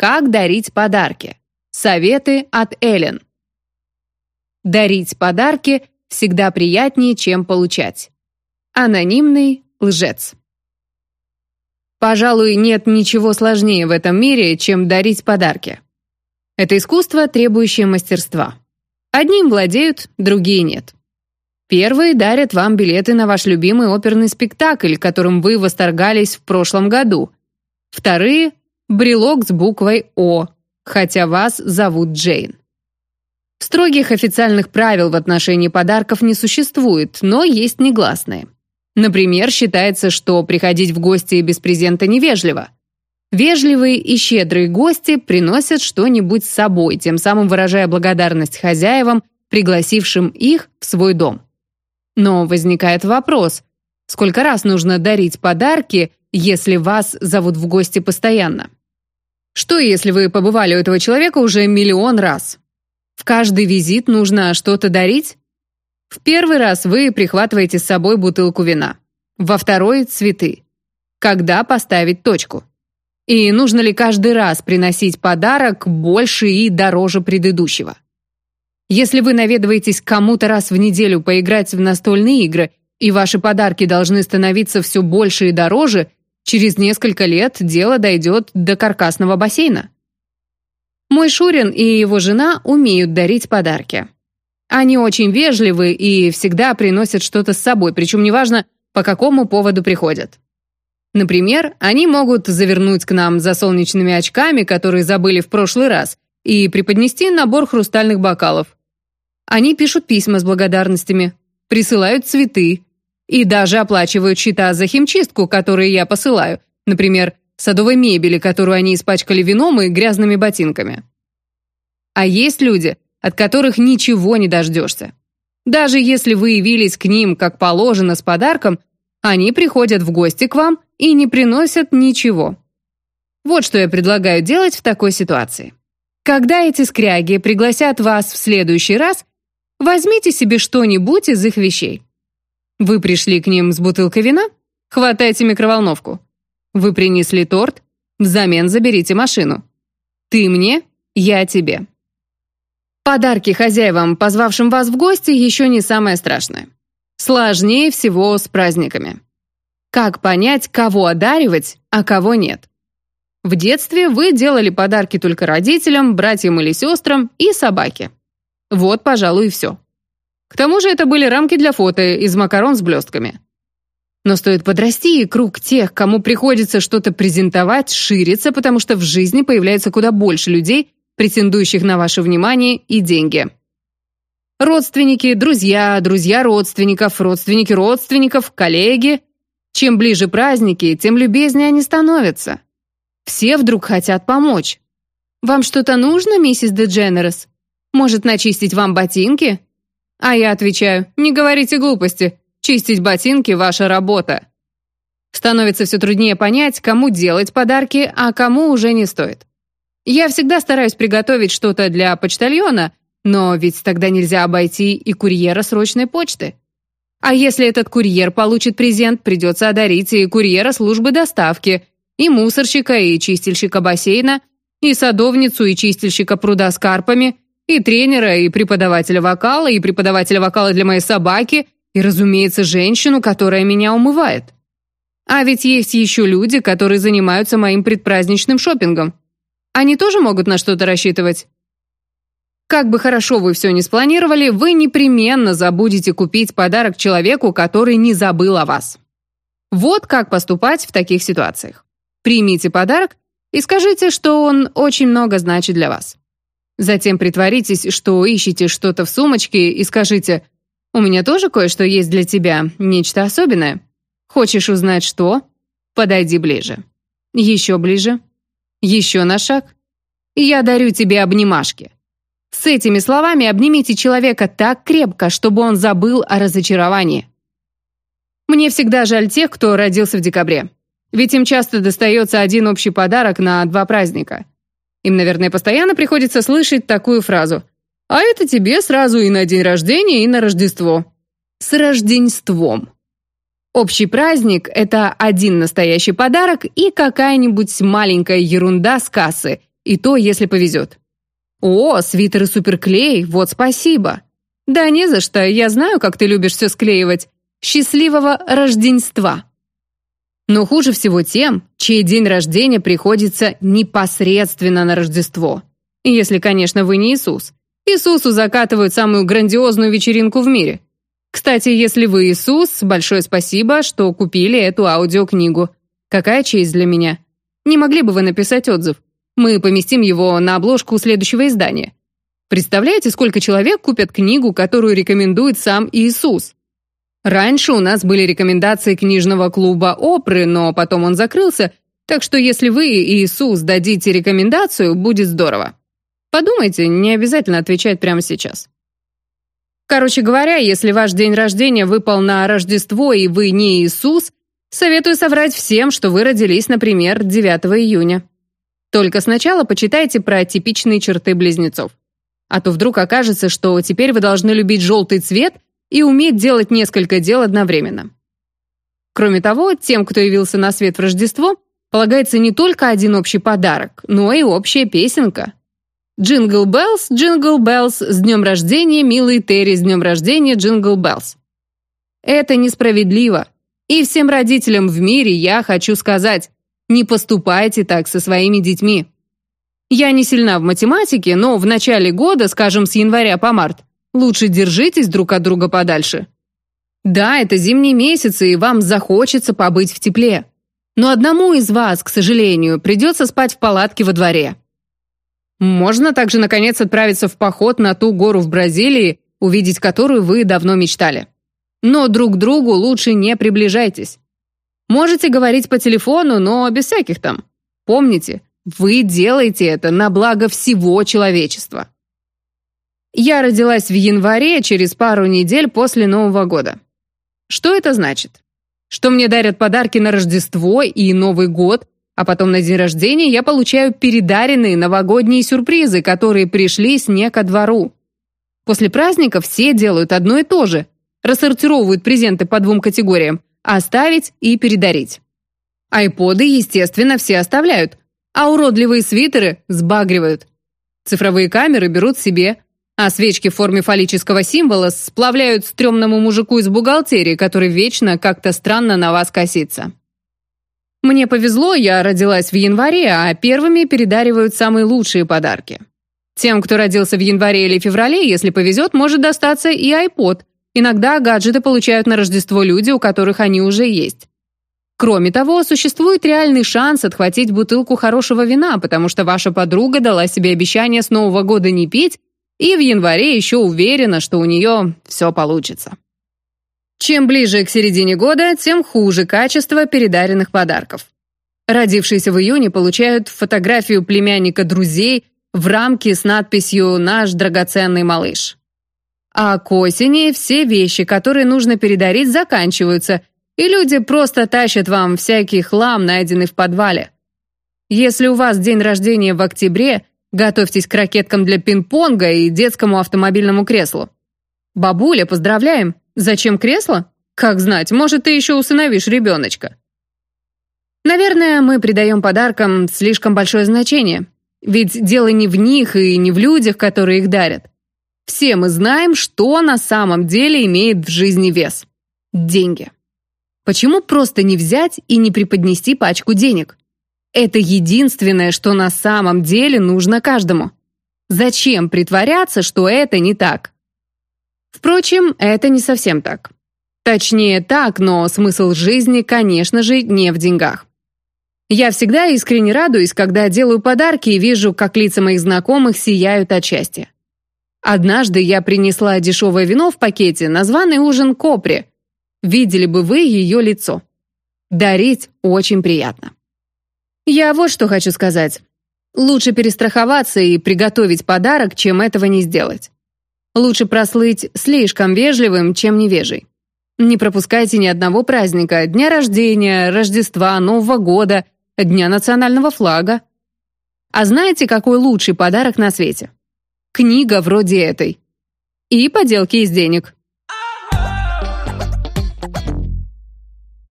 Как дарить подарки? Советы от Эллен. Дарить подарки всегда приятнее, чем получать. Анонимный лжец. Пожалуй, нет ничего сложнее в этом мире, чем дарить подарки. Это искусство, требующее мастерства. Одним владеют, другие нет. Первые дарят вам билеты на ваш любимый оперный спектакль, которым вы восторгались в прошлом году. Вторые — брелок с буквой «О», хотя вас зовут Джейн. Строгих официальных правил в отношении подарков не существует, но есть негласные. Например, считается, что приходить в гости без презента невежливо. Вежливые и щедрые гости приносят что-нибудь с собой, тем самым выражая благодарность хозяевам, пригласившим их в свой дом. Но возникает вопрос, сколько раз нужно дарить подарки, если вас зовут в гости постоянно? Что, если вы побывали у этого человека уже миллион раз? В каждый визит нужно что-то дарить? В первый раз вы прихватываете с собой бутылку вина. Во второй – цветы. Когда поставить точку? И нужно ли каждый раз приносить подарок больше и дороже предыдущего? Если вы наведываетесь кому-то раз в неделю поиграть в настольные игры, и ваши подарки должны становиться все больше и дороже, через несколько лет дело дойдет до каркасного бассейна. Мой Шурин и его жена умеют дарить подарки. Они очень вежливы и всегда приносят что-то с собой, причем неважно, по какому поводу приходят. Например, они могут завернуть к нам за солнечными очками, которые забыли в прошлый раз, и преподнести набор хрустальных бокалов. Они пишут письма с благодарностями, присылают цветы и даже оплачивают счета за химчистку, которые я посылаю, например, садовой мебели, которую они испачкали вином и грязными ботинками. А есть люди, от которых ничего не дождешься. Даже если вы явились к ним, как положено, с подарком, они приходят в гости к вам и не приносят ничего. Вот что я предлагаю делать в такой ситуации. Когда эти скряги пригласят вас в следующий раз, Возьмите себе что-нибудь из их вещей. Вы пришли к ним с бутылкой вина? Хватайте микроволновку. Вы принесли торт? Взамен заберите машину. Ты мне, я тебе. Подарки хозяевам, позвавшим вас в гости, еще не самое страшное. Сложнее всего с праздниками. Как понять, кого одаривать, а кого нет? В детстве вы делали подарки только родителям, братьям или сестрам и собаке. Вот, пожалуй, и все. К тому же это были рамки для фото из макарон с блестками. Но стоит подрасти, и круг тех, кому приходится что-то презентовать, ширится, потому что в жизни появляется куда больше людей, претендующих на ваше внимание и деньги. Родственники, друзья, друзья родственников, родственники родственников, коллеги. Чем ближе праздники, тем любезнее они становятся. Все вдруг хотят помочь. «Вам что-то нужно, миссис Дедженерес?» Может, начистить вам ботинки?» А я отвечаю, не говорите глупости, чистить ботинки – ваша работа. Становится все труднее понять, кому делать подарки, а кому уже не стоит. Я всегда стараюсь приготовить что-то для почтальона, но ведь тогда нельзя обойти и курьера срочной почты. А если этот курьер получит презент, придется одарить и курьера службы доставки, и мусорщика, и чистильщика бассейна, и садовницу, и чистильщика пруда с карпами, и тренера, и преподавателя вокала, и преподавателя вокала для моей собаки, и, разумеется, женщину, которая меня умывает. А ведь есть еще люди, которые занимаются моим предпраздничным шопингом. Они тоже могут на что-то рассчитывать? Как бы хорошо вы все не спланировали, вы непременно забудете купить подарок человеку, который не забыл о вас. Вот как поступать в таких ситуациях. Примите подарок и скажите, что он очень много значит для вас. Затем притворитесь, что ищете что-то в сумочке и скажите «У меня тоже кое-что есть для тебя, нечто особенное. Хочешь узнать, что? Подойди ближе. Еще ближе. Еще на шаг. Я дарю тебе обнимашки». С этими словами обнимите человека так крепко, чтобы он забыл о разочаровании. Мне всегда жаль тех, кто родился в декабре. Ведь им часто достается один общий подарок на два праздника. Им, наверное, постоянно приходится слышать такую фразу. «А это тебе сразу и на день рождения, и на Рождество». С Рождеством. Общий праздник – это один настоящий подарок и какая-нибудь маленькая ерунда с кассы, и то, если повезет. О, свитеры суперклей, вот спасибо. Да не за что, я знаю, как ты любишь все склеивать. Счастливого рожденства. Но хуже всего тем, чей день рождения приходится непосредственно на Рождество. Если, конечно, вы не Иисус. Иисусу закатывают самую грандиозную вечеринку в мире. Кстати, если вы Иисус, большое спасибо, что купили эту аудиокнигу. Какая честь для меня. Не могли бы вы написать отзыв? Мы поместим его на обложку следующего издания. Представляете, сколько человек купят книгу, которую рекомендует сам Иисус? Раньше у нас были рекомендации книжного клуба Опры, но потом он закрылся, так что если вы, Иисус, дадите рекомендацию, будет здорово. Подумайте, не обязательно отвечать прямо сейчас. Короче говоря, если ваш день рождения выпал на Рождество и вы не Иисус, советую соврать всем, что вы родились, например, 9 июня. Только сначала почитайте про типичные черты близнецов. А то вдруг окажется, что теперь вы должны любить желтый цвет и уметь делать несколько дел одновременно. Кроме того, тем, кто явился на свет в Рождество, полагается не только один общий подарок, но и общая песенка. Jingle Bells, Jingle Bells, с днем рождения, милый Терри, с днем рождения, Jingle Bells. Это несправедливо. И всем родителям в мире я хочу сказать, не поступайте так со своими детьми. Я не сильна в математике, но в начале года, скажем, с января по март, лучше держитесь друг от друга подальше. Да, это зимние месяцы, и вам захочется побыть в тепле. Но одному из вас, к сожалению, придется спать в палатке во дворе. Можно также, наконец, отправиться в поход на ту гору в Бразилии, увидеть которую вы давно мечтали. Но друг к другу лучше не приближайтесь. Можете говорить по телефону, но без всяких там. Помните, вы делаете это на благо всего человечества. Я родилась в январе, через пару недель после Нового года. Что это значит? Что мне дарят подарки на Рождество и Новый год, а потом на день рождения я получаю передаренные новогодние сюрпризы, которые пришли не ко двору. После праздника все делают одно и то же. Рассортировывают презенты по двум категориям – оставить и передарить. Айподы, естественно, все оставляют, а уродливые свитеры сбагривают. Цифровые камеры берут себе, а свечки в форме фаллического символа сплавляют стрёмному мужику из бухгалтерии, который вечно как-то странно на вас косится. Мне повезло, я родилась в январе, а первыми передаривают самые лучшие подарки. Тем, кто родился в январе или феврале, если повезет, может достаться и iPod. Иногда гаджеты получают на Рождество люди, у которых они уже есть. Кроме того, существует реальный шанс отхватить бутылку хорошего вина, потому что ваша подруга дала себе обещание с Нового года не пить, и в январе еще уверена, что у нее все получится. Чем ближе к середине года, тем хуже качество передаренных подарков. Родившиеся в июне получают фотографию племянника друзей в рамке с надписью «Наш драгоценный малыш». А к осени все вещи, которые нужно передарить, заканчиваются, и люди просто тащат вам всякий хлам, найденный в подвале. Если у вас день рождения в октябре, готовьтесь к ракеткам для пинг-понга и детскому автомобильному креслу. Бабуля, поздравляем! Зачем кресло? Как знать, может, ты еще усыновишь ребеночка. Наверное, мы придаем подаркам слишком большое значение. Ведь дело не в них и не в людях, которые их дарят. Все мы знаем, что на самом деле имеет в жизни вес. Деньги. Почему просто не взять и не преподнести пачку денег? Это единственное, что на самом деле нужно каждому. Зачем притворяться, что это не так? Впрочем, это не совсем так. Точнее так, но смысл жизни, конечно же, не в деньгах. Я всегда искренне радуюсь, когда делаю подарки и вижу, как лица моих знакомых сияют от счастья. Однажды я принесла дешевое вино в пакете на званый ужин Копри. Видели бы вы ее лицо. Дарить очень приятно. Я вот что хочу сказать. Лучше перестраховаться и приготовить подарок, чем этого не сделать. Лучше прослыть слишком вежливым, чем невежей. Не пропускайте ни одного праздника, дня рождения, Рождества, Нового года, Дня национального флага. А знаете, какой лучший подарок на свете? Книга вроде этой. И поделки из денег.